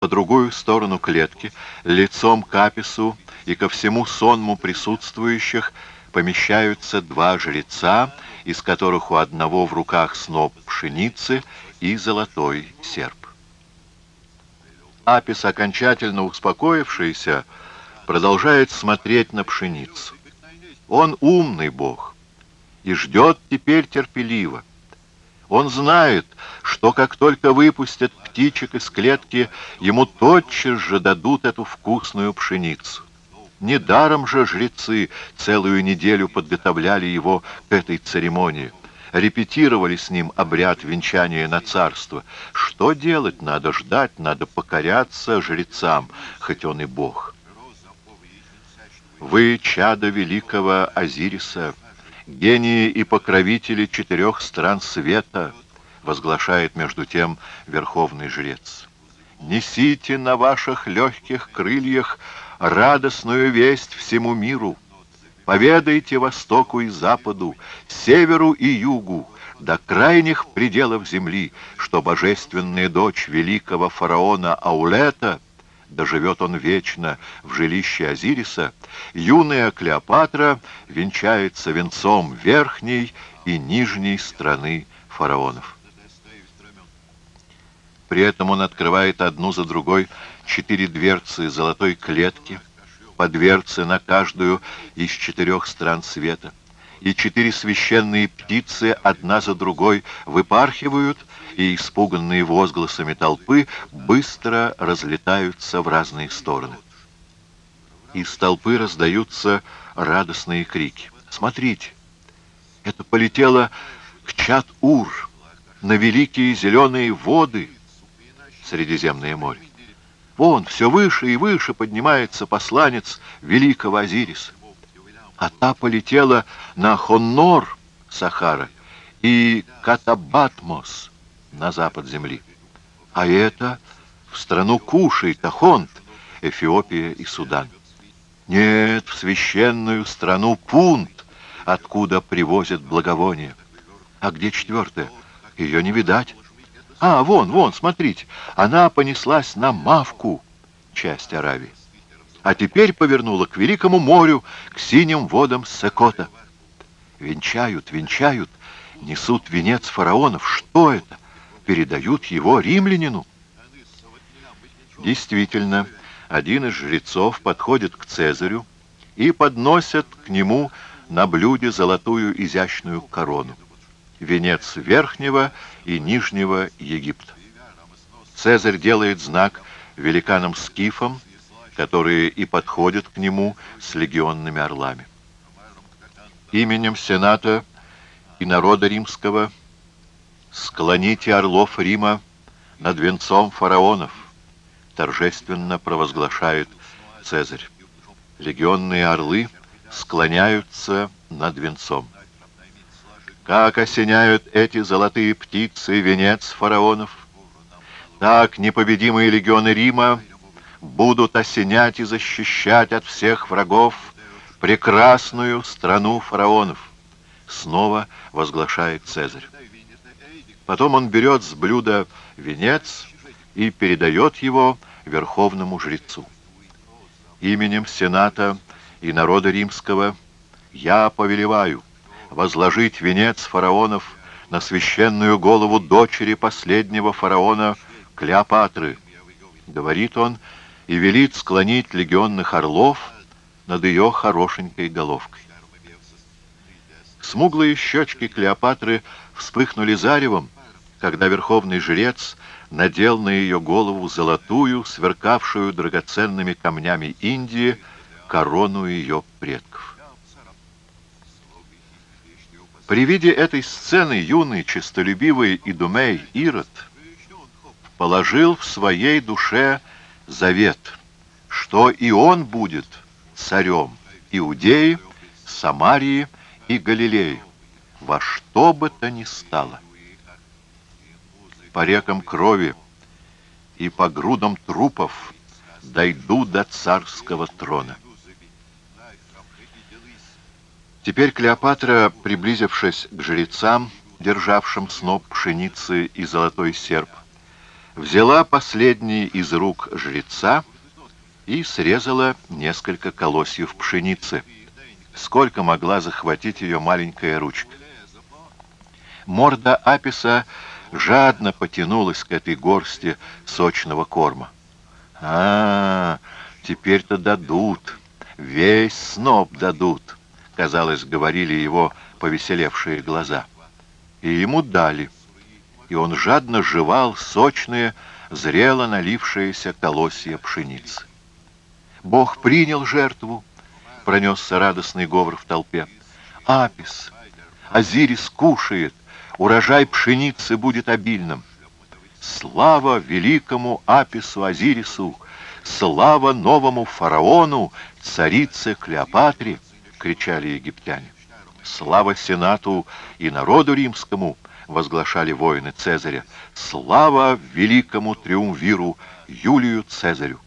По другую сторону клетки, лицом к Апису и ко всему сонму присутствующих помещаются два жреца, из которых у одного в руках сноп пшеницы и золотой серп. Апис, окончательно успокоившийся, продолжает смотреть на пшеницу. Он умный бог и ждет теперь терпеливо. Он знает, что как только выпустят птичек из клетки, ему тотчас же дадут эту вкусную пшеницу. Недаром же жрецы целую неделю подготовляли его к этой церемонии, репетировали с ним обряд венчания на царство. Что делать? Надо ждать, надо покоряться жрецам, хоть он и бог. Вы, чадо великого Азириса, гении и покровители четырех стран света, возглашает между тем верховный жрец. Несите на ваших легких крыльях радостную весть всему миру. Поведайте востоку и западу, северу и югу, до крайних пределов земли, что божественная дочь великого фараона Аулета, доживет он вечно в жилище Азириса, юная Клеопатра венчается венцом верхней и нижней страны фараонов. При этом он открывает одну за другой четыре дверцы золотой клетки, по дверце на каждую из четырех стран света, и четыре священные птицы одна за другой выпархивают, и, испуганные возгласами толпы, быстро разлетаются в разные стороны. Из толпы раздаются радостные крики. «Смотрите! Это полетело к Чат-Ур, на великие зеленые воды!» Средиземное море. Вон, все выше и выше поднимается посланец великого Азириса. А та полетела на Хоннор, Сахара, и Катабатмос, на запад земли. А это в страну Куши, Тахонт, Эфиопия и Судан. Нет, в священную страну Пунт, откуда привозят благовония. А где четвертая? Ее не видать. А, вон, вон, смотрите, она понеслась на Мавку, часть Аравии. А теперь повернула к Великому морю, к синим водам Секота. Венчают, венчают, несут венец фараонов. Что это? Передают его римлянину. Действительно, один из жрецов подходит к Цезарю и подносит к нему на блюде золотую изящную корону венец Верхнего и Нижнего Египта. Цезарь делает знак великанам-скифам, которые и подходят к нему с легионными орлами. Именем Сената и народа римского склоните орлов Рима над венцом фараонов, торжественно провозглашает Цезарь. Легионные орлы склоняются над венцом. Как осеняют эти золотые птицы венец фараонов, так непобедимые легионы Рима будут осенять и защищать от всех врагов прекрасную страну фараонов. Снова возглашает Цезарь. Потом он берет с блюда венец и передает его верховному жрецу. Именем Сената и народа римского я повелеваю возложить венец фараонов на священную голову дочери последнего фараона Клеопатры, говорит он, и велит склонить легионных орлов над ее хорошенькой головкой. Смуглые щечки Клеопатры вспыхнули заревом, когда верховный жрец надел на ее голову золотую, сверкавшую драгоценными камнями Индии, корону ее предков. При виде этой сцены юный, честолюбивый Идумей Ирод положил в своей душе завет, что и он будет царем Иудеи, Самарии и Галилеи, во что бы то ни стало. По рекам крови и по грудам трупов дойду до царского трона. Теперь Клеопатра, приблизившись к жрецам, державшим сноп пшеницы и золотой серп, взяла последний из рук жреца и срезала несколько колосьев пшеницы, сколько могла захватить ее маленькая ручка. Морда Аписа жадно потянулась к этой горсти сочного корма. а, -а, -а теперь-то дадут, весь сноп дадут», — казалось, говорили его повеселевшие глаза. И ему дали, и он жадно жевал сочные, зрело налившиеся колосья пшеницы. «Бог принял жертву!» — пронесся радостный говор в толпе. «Апис! Азирис кушает! Урожай пшеницы будет обильным!» «Слава великому Апису Азирису! Слава новому фараону, царице Клеопатре!» — кричали египтяне. «Слава Сенату и народу римскому!» — возглашали воины Цезаря. «Слава великому триумвиру Юлию Цезарю!»